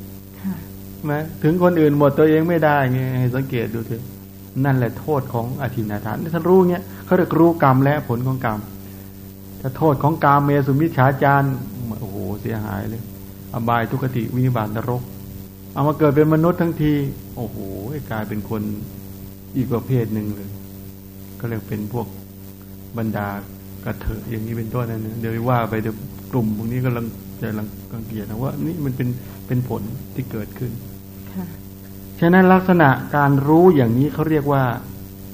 ไหมถึงคนอื่นหมดตัวเองไม่ได้ไงให้สังเกตดูเถอะนั่นแหละโทษของอธินาทานท่านรู้เงี้ยเขาเรียกรู้กรรมและผลของกรรมถ้าโทษของกรรมเมสุมิชฌาจารโอ้โหเสียหายเลย อบายทุกติวินิบาตนรก เอามาเกิดเป็นมนุษย์ทั้งที โอ้โหกลายเป็นคนอีกประเภทหนึ่งเลย ก็เรียกเป็นพวกบรรดากระเถออย่างนี้เป็นต้นนั่นเดี๋ยวว่าไปเดี๋ยวกลุ่มพวกนี้ก็ลัง จะลังกังเกียจนะว่านี่มันเป็นเป็นผลที่เกิดขึ้นฉะนั้นลักษณะการรู้อย่างนี้เขาเรียกว่า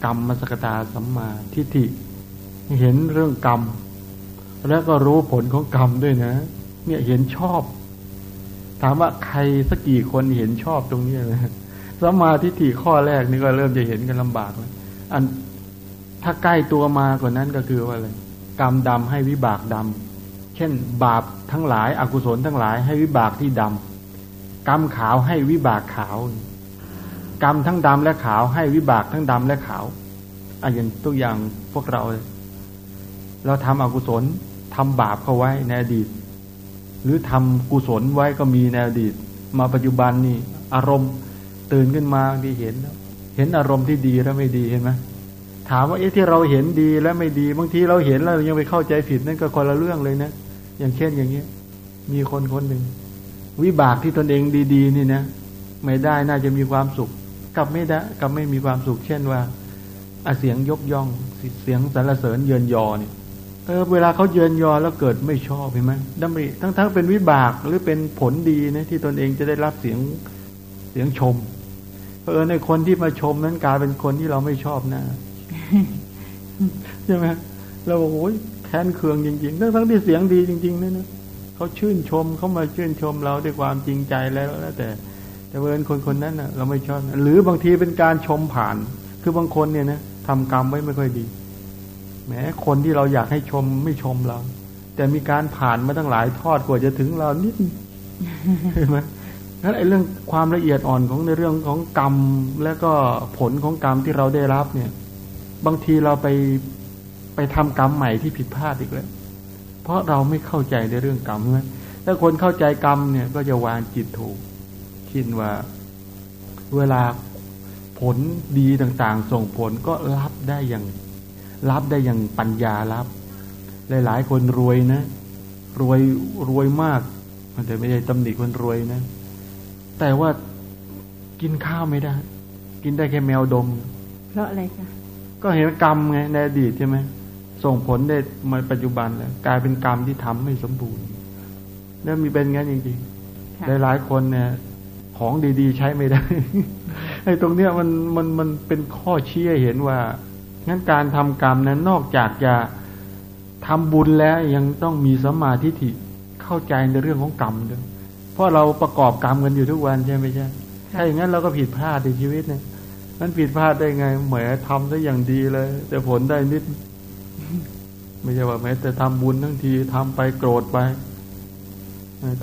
กรรมมสกตาสัมมาทิฏฐิเห็นเรื่องกรรม แล้วก็รู้ผลของกรรมด้วยนะ เนี่ยเห็นชอบ ถามว่าใครสักกี่คนเห็นชอบตรงนี้นะสัมมาทิฏฐิข้อแรกนี่ก็เริ่มจะเห็นกันลำบากแล้วอันถ้าใกล้ตัวมากว่านั้นก็คือว่าอะไรกรรมดำให้วิบากดำ เช่น บาปทั้งหลายอากุศลทั้งหลายให้วิบากที่ดำกรรมขาวให้วิบากขาว กรรมทั้งดำและขาวให้วิบากทั้งดำและขาวอะอย่างตัวอย่างพวกเรา เราทำอกุศลทำบาปเข้าไว้ในอดีต หรือทำกุศลไว้ก็มีในอดีต มาปัจจุบันนี่อารมณ์ตื่นขึ้นมาที่เห็น เห็นอารมณ์ที่ดีและไม่ดีเห็นไหม ถามว่าเอ๊ะที่เราเห็นดีและไม่ดี บางทีเราเห็นแล้วยังไปเข้าใจผิดนั่นก็คนละเรื่องเลยนะ อย่างเช่นอย่างเงี้ย มีคนคนหนึ่งวิบากที่ตนเองดี ๆ นี่นะไม่ได้น่าจะมีความสุขกับไม่ได้กับไม่มีความสุข เช่นว่าอาเสียงยกย่องเสียงสรรเสริญเยินยอเนี่ยเออเวลาเขาเยินยอแล้วเกิดไม่ชอบเห็นไหมดำริทั้งๆเป็นวิบากหรือเป็นผลดีนะที่ตนเองจะได้รับเสียงเสียงชม เออในคนที่มาชมนั้นกลายเป็นคนที่เราไม่ชอบนะ ใช่ไหมเราบอกโอ้ยแค้นเคืองจริง ๆ ทั้งทั้งที่เสียงดีจริงๆนะนะเขาชื่นชมเขามาชื่นชมเราด้วยความจริงใจแล้วแล้วแต่ แต่เวรคนคนนั้นนะเราไม่ชอบ หรือบางทีเป็นการชมผ่าน คือบางคนเนี่ยนะทำกรรมไว้ไม่ค่อยดีแม้คนที่เราอยากให้ชมไม่ชมเรา แต่มีการผ่านมาตั้งหลายทอดกว่าจะถึงเรานิดเห็นไหมนั้นไอ้เรื่องความละเอียดอ่อนของในเรื่องของกรรม และก็ผลของกรรมที่เราได้รับเนี่ย บางทีเราไปไปทำกรรมใหม่ที่ผิดพลาดอีกแล้ว เพราะเราไม่เข้าใจในเรื่องกรรมใช่ถ้าคนเข้าใจกรรมเนี่ย ก็จะวางจิตถูก คิดว่าเวลาผลดีต่างๆ ส่งผลก็รับได้อย่างรับได้อย่างปัญญารับ หลายๆ คนรวยนะ รวยรวยมากมันแต่ไม่ใช่ตำหนิคนรวยนะ แต่ว่ากินข้าวไม่ได้ กินได้แค่แมวดม เพราะอะไรคะ ก็เห็นกรรมไงในอดีตใช่ไหมส่งผลได้มาปัจจุบันแล้วกลายเป็นกรรมที่ทำไม่สมบูรณ์แล้วมีเป็นงั้นจริงๆหลายๆคนเนี่ย ของดีๆ ใช้ไม่ได้ไอ้ตรงเนี้ยมันมันมันเป็นข้อชี้เห็นว่างั้นการทำกรรมนั้นนอกจากจะทำบุญแล้วยังต้องมีสมาธิิเข้าใจในเรื่องของกรรมด้วยเพราะเราประกอบกรรมกันอยู่ทุกวันใช่ไหมใช่ถ้าอย่างนั้นเราก็ผิดพลาดในชีวิตเนี่ย มันผิดพลาดได้ไงแหมทำได้อย่างดีเลย แต่ผลได้นิด ไม่ใช่ว่าแม้แต่ทำบุญทั้งทีทำไปโกรธไป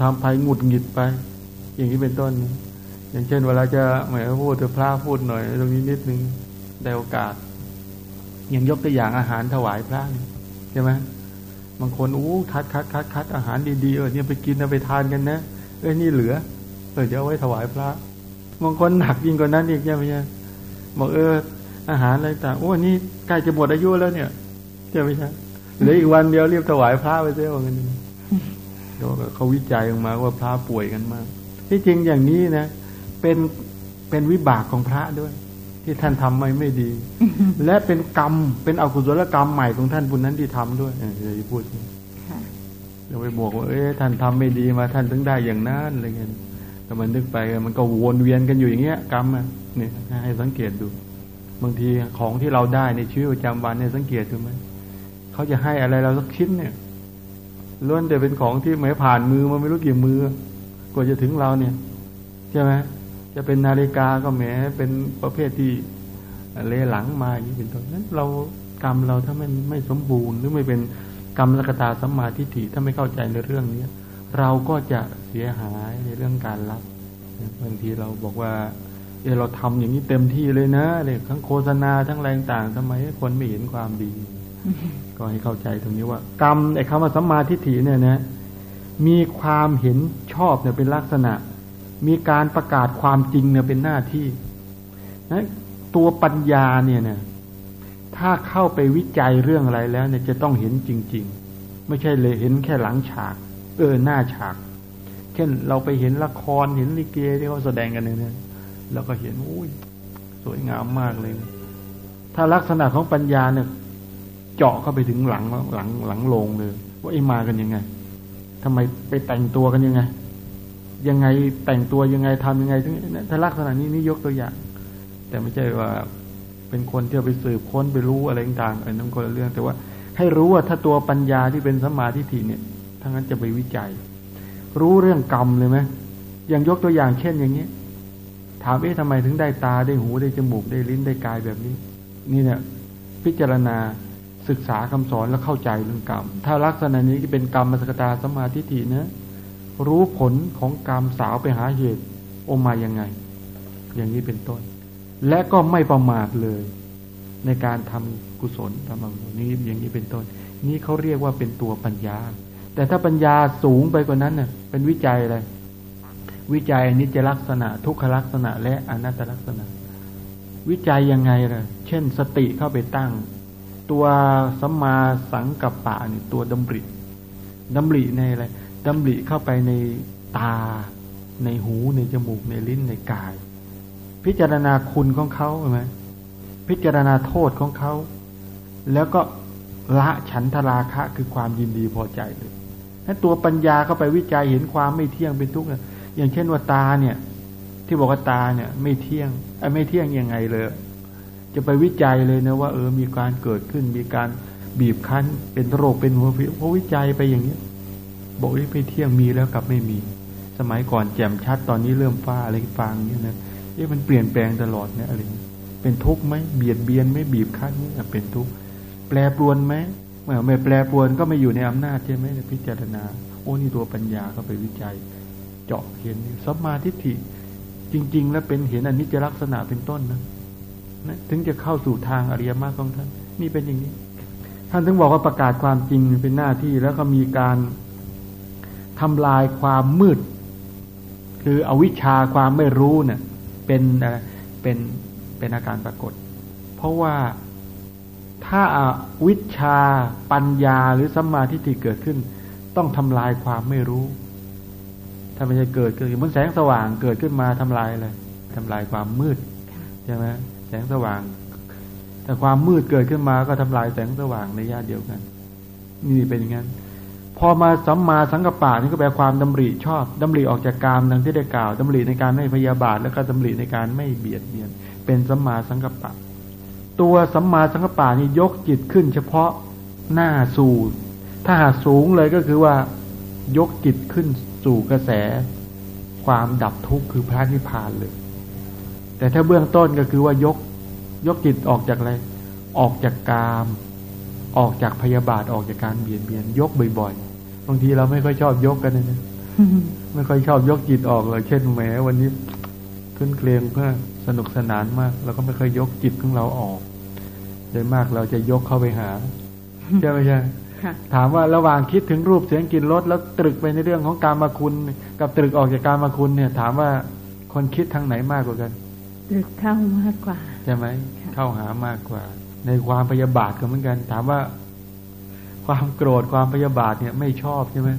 ทำไปหงุดหงิดไป อย่างนี้เป็นต้น อย่างเช่น เวลาจะแหมพูดถึงพระพูดหน่อย ตรงนี้นิดนึงได้โอกาส อย่างยกตัวอย่างอาหารถวายพระใช่ไหมบางคนอู้คัดคัดคัดคัดอาหารดีๆเออเนี่ยไปกินเอาไปทานกันนะเออนี่เหลือเออจะเอาไว้ถวายพระบางคนหนักยิ่งกว่านั้นอีกใช่ไหมใช่ บอกเออ อาหารอะไรต่างโอ้นี่ใกล้จะหมดอายุแล้วเนี่ยใช่ไหมใช่เหลืออีกวันเดียวรีบถวายพระไปเสียว่างั้นเขาวิจัยออกมาว่าพระป่วยกันมาก ที่จริงอย่างนี้นะ เป็นเป็นวิบากของพระด้วย ที่ท่านทำไม่ไม่ดี และเป็นกรรม เป็นอกุศลกรรมใหม่ของท่านบุญนั้นที่ทำด้วยเดี๋ยวพูดเราไปบอกว่าเอ้ท่านทำไม่ดีมาท่านถึงได้อย่างนั้นอะไรเงี้ยแต่มันนึกไปมันก็วนเวียนกันอยู่อย่างเงี้ย กรรมอะ เนี่ยให้สังเกตดู บางทีของที่เราได้ในชีวิตประจำวันเนี่ยสังเกตดูไหมเขาจะให้อะไรเราสักชิ้นเนี่ยล้วนแต่เป็นของที่ไม่ผ่านมือมาไม่รู้กี่มือกว่าจะถึงเราเนี่ยใช่ไหมจะเป็นนาฬิกาก็แหมเป็นประเภทที่เลหลังมาอย่างนี้เป็นต้นนั้นเรากรรมเราถ้ามันไม่สมบูรณ์หรือไม่เป็นกรรมสกตาสัมมาทิฏฐิถ้าไม่เข้าใจในเรื่องนี้เราก็จะเสียหายในเรื่องการรับ บางทีเราบอกว่า เออเราทำอย่างนี้เต็มที่เลยนะเลยทั้งโฆษณาทั้งแรงต่างทำไมคนไม่เห็นความดี ก็ให้เข้าใจตรงนี้ว่า กรรมไอ้คำว่าสัมมาทิฏฐิเนี่ยนะ มีความเห็นชอบเนี่ยเป็นลักษณะ มีการประกาศความจริงเนี่ยเป็นหน้าที่นะตัวปัญญาเนี่ยนะถ้าเข้าไปวิจัยเรื่องอะไรแล้วเนี่ยจะต้องเห็นจริง ๆ ไม่ใช่เลยเห็นแค่หลังฉาก เออหน้าฉาก เช่นเราไปเห็นละครเห็นลิเกที่เขาแสดงกันเนี่ย เราก็เห็นอุ้ยสวยงามมากเลย ถ้าลักษณะของปัญญาเนี่ย เจาะเข้าไปถึงหลังหลังหลังโลงเลย ว่าไอ้มากันยังไงทำไมไปแต่งตัวกันยังไง ยังไงแต่งตัวยังไงทำยังไงถึงถ้าลักษณะนี้นี่ยกตัวอย่าง แต่ไม่ใช่ว่าเป็นคนที่ไปสืบค้นไปรู้อะไรต่างๆอันนั้นคนละเรื่อง แต่ว่าให้รู้ว่าถ้าตัวปัญญาที่เป็นสมาธิฐิเนี่ยทั้งนั้นจะไปวิจัย รู้เรื่องกรรมเลยไหมอย่างยกตัวอย่างเช่นอย่างนี้ ถามเอ๊ะทำไมถึงได้ตาได้หูได้จมูกได้ลิ้นได้กายแบบนี้ นี่เนี่ยพิจารณาศึกษาคำสอนแล้วเข้าใจเรื่องกรรม ถ้าลักษณะนี้จะเป็นกรรมมสกตาสมาธิฏฐินะรู้ผลของกรรมสาวไปหาเหตุโอมายังไง อย่างนี้เป็นต้น และก็ไม่ประมาทเลย ในการทำกุศลทำอะไรนี้อย่างนี้เป็นต้น นี้เขาเรียกว่าเป็นตัวปัญญา แต่ถ้าปัญญาสูงไปกว่านั้นเน่ะเป็นวิจัยอะไร วิจัยนิจลักษณะ ทุกขลักษณะ และอนัตตลักษณะ วิจัยยังไงล่ะ เช่น สติเข้าไปตั้ง ตัวสัมมาสังกัปปะนี่ตัวดำริดำริในอะไรดำริเข้าไปในตา ในหูในจมูกในลิ้นในกาย พิจารณาคุณของเขาใช่ไหมพิจารณาโทษของเขา แล้วก็ละฉันทราคะคือความยินดีพอใจเลยถ้าตัวปัญญาเข้าไปวิจัยเห็นความไม่เที่ยงเป็นทุกข์ อย่างเช่นว่าตาเนี่ย ที่บอกว่าตาเนี่ย ไม่เที่ยงไอ้ไม่เที่ยงยังไงเลย จะไปวิจัยเลยนะว่าเออมีการเกิดขึ้น มีการบีบคั้น เป็นโรคเป็นหัวผิวเพราะวิจัยไปอย่างนี้บอกว่าไม่เที่ยงมีแล้วกับไม่มี สมัยก่อนแจ่มชัดตอนนี้เริ่มฟ้าอะไรฟังเนี่ยนะเอ๊ะมันเปลี่ยนแปลงตลอดเนี่ยอะไรเป็นทุกข์ไหมเบียดเบียนไม่บีบคั้นนี่เป็นทุกข์แปรปรวนไหมไม่แปรปรวนก็ไม่อยู่ในอำนาจใช่ไหมพิจารณา โอ้นี่ตัวปัญญาก็ไปวิจัย เจาะเห็นสัมมาทิฏฐิจริง ๆ แล้วเป็นเห็นอนิจจลักษณะเป็นต้นนะนะถึงจะเข้าสู่ทางอริยมรรคของท่าน นี่เป็นอย่างนี้ ท่านถึงบอกว่าประกาศความจริงเป็นหน้าที่แล้วก็มีการทำลายความมืด คืออวิชชาความไม่รู้เนะ่ยเป็นอะไรเป็นเป็นอาการปรากฏ เพราะว่าถ้าอาวิชาปัญญาหรือสัมมาทิฏฐิเกิดขึ้น ต้องทำลายความไม่รู้ ถ้าไม่ใช่เกิดขึ้นเหมือนแสงสว่างเกิดขึ้นมาทำลายอะไรทำลายความมืดใช่ไหมแสงสว่าง แต่ความมืดเกิดขึ้นมาก็ทำลายแสงสว่างในญาติเดียวกัน นี่เป็นอย่างนั้น พอมาสัมมาสังกปะนี่ก็แปลความดำริชอบดำริออกจากกามดังที่ได้กล่าวดำริในการไม่พยาบาท แล้วก็ดำริในการไม่เบียดเบียน เป็นสัมมาสังกปะ ตัวสัมมาสังกปะนี่ยกจิตขึ้น เฉพาะหน้าสู่ถ้าหาสูงเลยก็คือว่ายกจิตขึ้น สู่กระแสความดับทุกข์คือพระนิพพานเลย แต่ถ้าเบื้องต้นก็คือว่ายกยกจิตออกจากอะไร ออกจากกาม ออกจากพยาบาทออกจากการเบียดเบียน ยกบ่อยๆ บางทีเราไม่ค่อยชอบยกกันนะไม่ค่อยชอบยกจิตออกเลยเช่นแหมวันนี้ขึ้นเคลียงเพื่อสนุกสนานมากเราก็ไม่เคยยกจิตของเราออกโดยมากเราจะยกเข้าไปหาใช่ไหมใช่ ถามว่าระหว่างคิดถึงรูปเสียงกลิ่นรสแล้วตรึกไปในเรื่องของการมาคุณ กับตรึกออกจากการมาคุณเนี่ย ถามว่าคนคิดทางไหนมากกว่ากันตรึกเข้ามากกว่าใช่ไหมเข้าหามากกว่า ในความพยาบาทก็เหมือนกัน ถามว่า ความโกรธความพยาบาทเนี่ยไม่ชอบใช่ไหม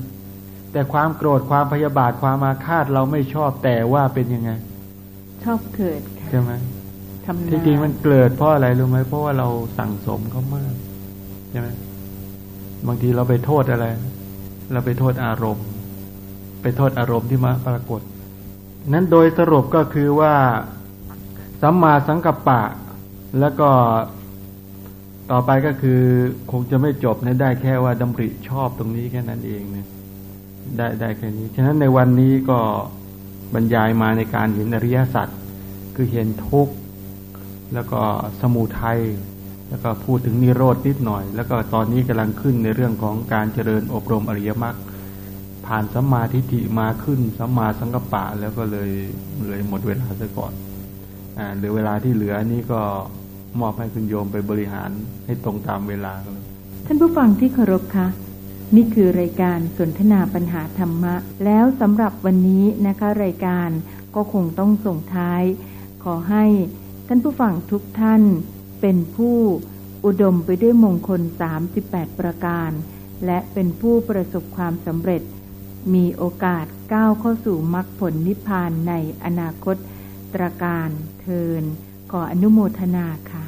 แต่ความโกรธความพยาบาทความมาคาดเราไม่ชอบแต่ว่าเป็นยังไง ชอบเกิดใช่ไหมที่จริงมันเกิดเพราะอะไรรู้ไหมเพราะว่าเราสั่งสมเขามากใช่ไหม บางทีเราไปโทษอะไร เราไปโทษอารมณ์ ไปโทษอารมณ์ที่มาปรากฏ นั้นโดยสรุปก็คือว่าสัมมาสังกัปปะ แล้วก็ต่อไปก็คือคงจะไม่จบนะได้แค่ว่าดำริชอบตรงนี้แค่นั้นเองเนี่ยได้ได้แค่นี้ ฉะนั้นในวันนี้ก็บรรยายมาในการเห็นอริยสัจคือเห็นทุกข์ แล้วก็สมุทัย แล้วก็พูดถึงนิโรดนิดหน่อย แล้วก็ตอนนี้กำลังขึ้นในเรื่องของการเจริญอบรมอริยมรรคผ่านสัมมาทิฏฐิมาขึ้นสัมมาสังกัปปะแล้วก็เลยเลยหมดเวลาซะก่อนอ่าหรือเวลาที่เหลือนี้ก็มอบให้คุณโยมไปบริหารให้ตรงตามเวลาเลยท่านผู้ฟังที่เคารพคะนี่คือรายการสนทนาปัญหาธรรมะ แล้วสำหรับวันนี้นะคะ รายการก็คงต้องส่งท้าย ขอให้ท่านผู้ฟังทุกท่าน เป็นผู้อุดมไปด้วยมงคล 38 ประการ และเป็นผู้ประสบความสำเร็จ มีโอกาสก้าวเข้าสู่มรรคผลนิพพานในอนาคตตรการเทินขออนุโมทนาค่ะ